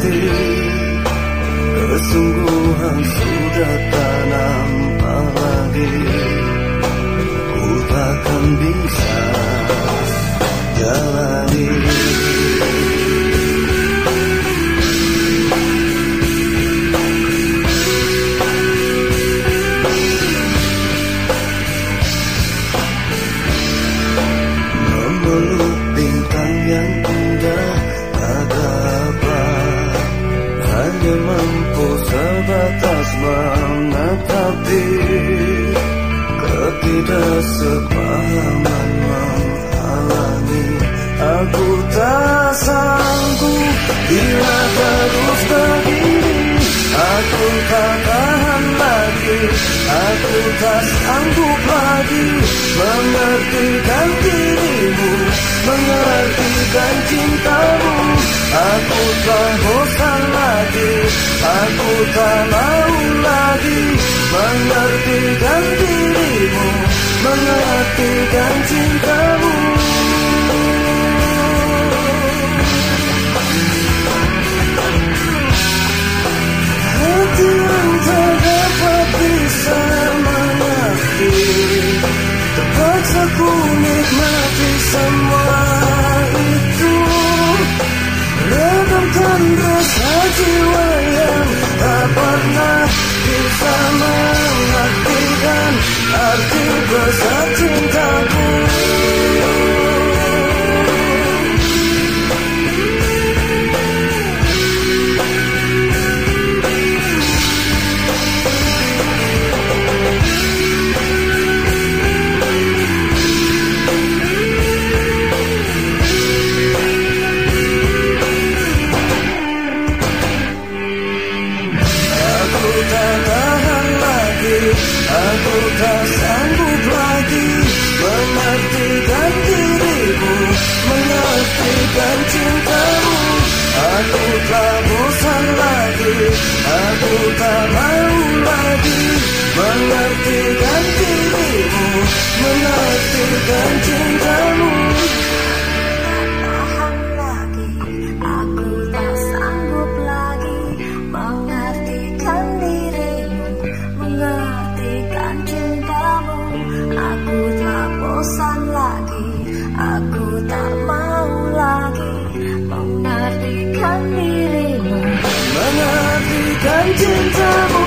hati Kesungguhan sudah tak nampak lagi. Ku takkan bisa jalani sebatas menatapi Ketidaksepahaman menghalangi Aku tak sanggup. Bila terus begini Aku tak tahan lagi. Aku tak sanggup lagi Mengertikan dirimu Mengertikan cintamu. Aku tak bosan Aku tak mau lagi Mengertikan dirimu Mengertikan cintamu. Hati yang tak dapat bisa mengerti Terpaksa ku nikmati tak sanggup lagi Mengertikan dirimu Mengertikan cintamu. Aku tak bosan lagi Aku tak mau lagi Mengertikan dirimu Mengertikan cintamu 曾经怎么